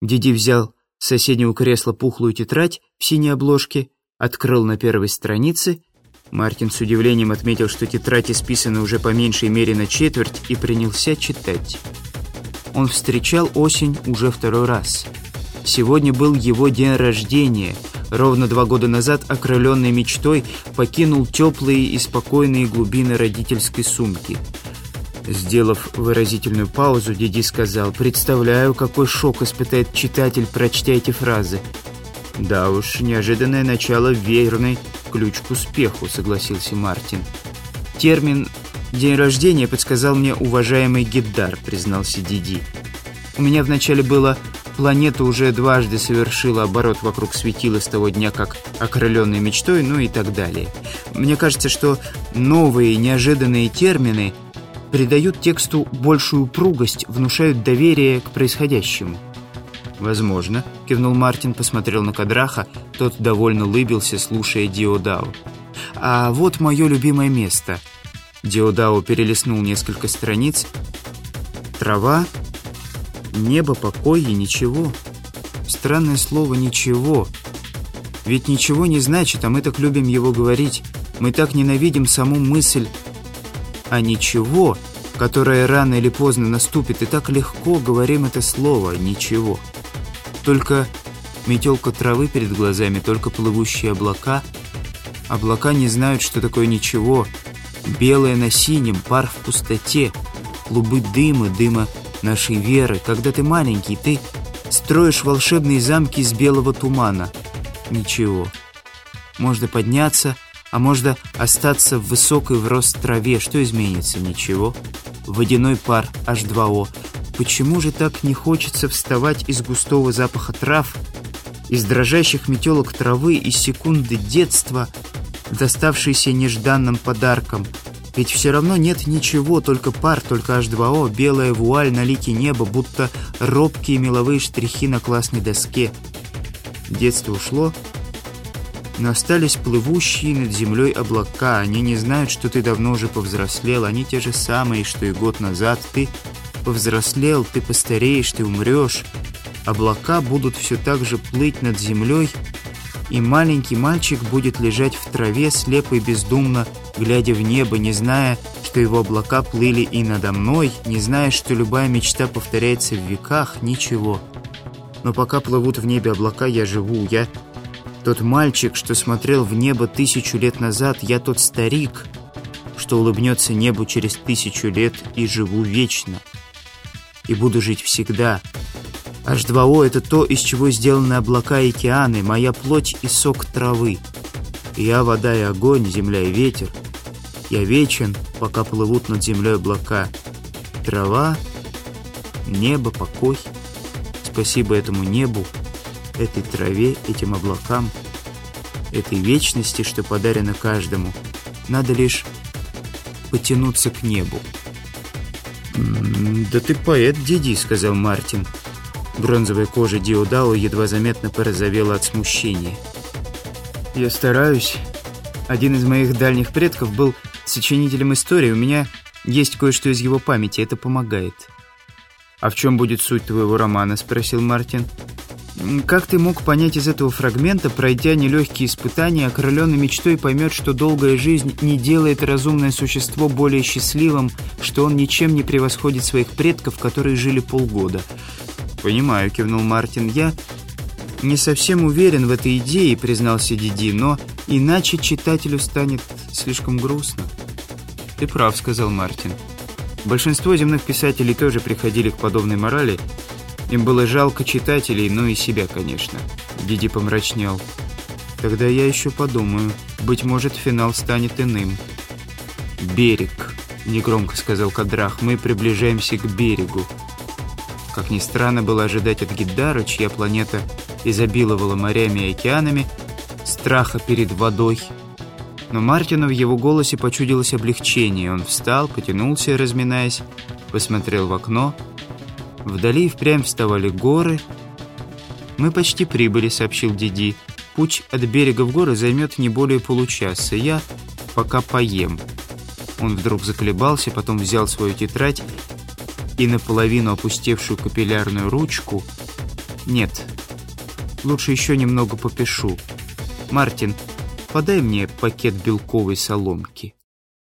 Диди взял с соседнего кресла пухлую тетрадь в синей обложке, открыл на первой странице. Мартин с удивлением отметил, что тетрадь исписана уже по меньшей мере на четверть, и принялся читать. Он встречал осень уже второй раз. Сегодня был его день рождения. Ровно два года назад, окрыленный мечтой, покинул теплые и спокойные глубины родительской сумки – Сделав выразительную паузу, Диди сказал, «Представляю, какой шок испытает читатель, прочтя эти фразы». «Да уж, неожиданное начало верный ключ к успеху», — согласился Мартин. «Термин «день рождения» подсказал мне уважаемый Гиддар», — признался Диди. «У меня вначале было «планета уже дважды совершила оборот вокруг светила с того дня, как окрыленной мечтой», ну и так далее. Мне кажется, что новые неожиданные термины — придают тексту большую упругость, внушают доверие к происходящему. «Возможно», — кивнул Мартин, посмотрел на Кадраха, тот довольно лыбился, слушая Диодао. «А вот мое любимое место». Диодао перелистнул несколько страниц. «Трава, небо, покой и ничего». Странное слово «ничего». Ведь ничего не значит, а мы так любим его говорить. Мы так ненавидим саму мысль а ничего, которое рано или поздно наступит, и так легко говорим это слово «ничего». Только метелка травы перед глазами, только плывущие облака. Облака не знают, что такое ничего. Белое на синем, пар в пустоте, клубы дыма, дыма нашей веры. Когда ты маленький, ты строишь волшебные замки из белого тумана. Ничего. Можно подняться — а можно остаться в высокой в рост траве. Что изменится? Ничего. Водяной пар H2O. Почему же так не хочется вставать из густого запаха трав, из дрожащих метелок травы, из секунды детства, доставшейся нежданным подарком? Ведь все равно нет ничего, только пар, только H2O, белая вуаль на лике неба, будто робкие меловые штрихи на классной доске. Детство ушло, но остались плывущие над землей облака. Они не знают, что ты давно уже повзрослел. Они те же самые, что и год назад. Ты повзрослел, ты постареешь, ты умрешь. Облака будут все так же плыть над землей, и маленький мальчик будет лежать в траве, слепо и бездумно, глядя в небо, не зная, что его облака плыли и надо мной, не зная, что любая мечта повторяется в веках, ничего. Но пока плывут в небе облака, я живу, я тот мальчик, что смотрел в небо тысячу лет назад, я тот старик, что улыбнется небу через тысячу лет и живу вечно. И буду жить всегда. H2O — это то, из чего сделаны облака и океаны, моя плоть и сок травы. Я — вода и огонь, земля и ветер. Я вечен, пока плывут над землей облака. Трава, небо, покой. Спасибо этому небу, этой траве, этим облакам, этой вечности, что подарено каждому. Надо лишь потянуться к небу. «Да ты поэт, Диди», — сказал Мартин. Бронзовая кожа Диодао едва заметно порозовела от смущения. «Я стараюсь. Один из моих дальних предков был сочинителем истории. У меня есть кое-что из его памяти. Это помогает». «А в чем будет суть твоего романа?» — спросил Мартин. Как ты мог понять из этого фрагмента, пройдя нелегкие испытания, окрыленный мечтой поймет, что долгая жизнь не делает разумное существо более счастливым, что он ничем не превосходит своих предков, которые жили полгода? «Понимаю», — кивнул Мартин. «Я не совсем уверен в этой идее», — признался Диди, «но иначе читателю станет слишком грустно». «Ты прав», — сказал Мартин. Большинство земных писателей тоже приходили к подобной морали — им было жалко читателей, ну и себя, конечно. Диди помрачнел. Тогда я еще подумаю. Быть может, финал станет иным. «Берег», — негромко сказал Кадрах. «Мы приближаемся к берегу». Как ни странно было ожидать от Гиддара, чья планета изобиловала морями и океанами, страха перед водой. Но Мартину в его голосе почудилось облегчение. Он встал, потянулся, разминаясь, посмотрел в окно — Вдали впрямь вставали горы. «Мы почти прибыли», — сообщил Диди. «Путь от берега в горы займет не более получаса. Я пока поем». Он вдруг заколебался, потом взял свою тетрадь и наполовину опустевшую капиллярную ручку Нет, лучше еще немного попишу. Мартин, подай мне пакет белковой соломки.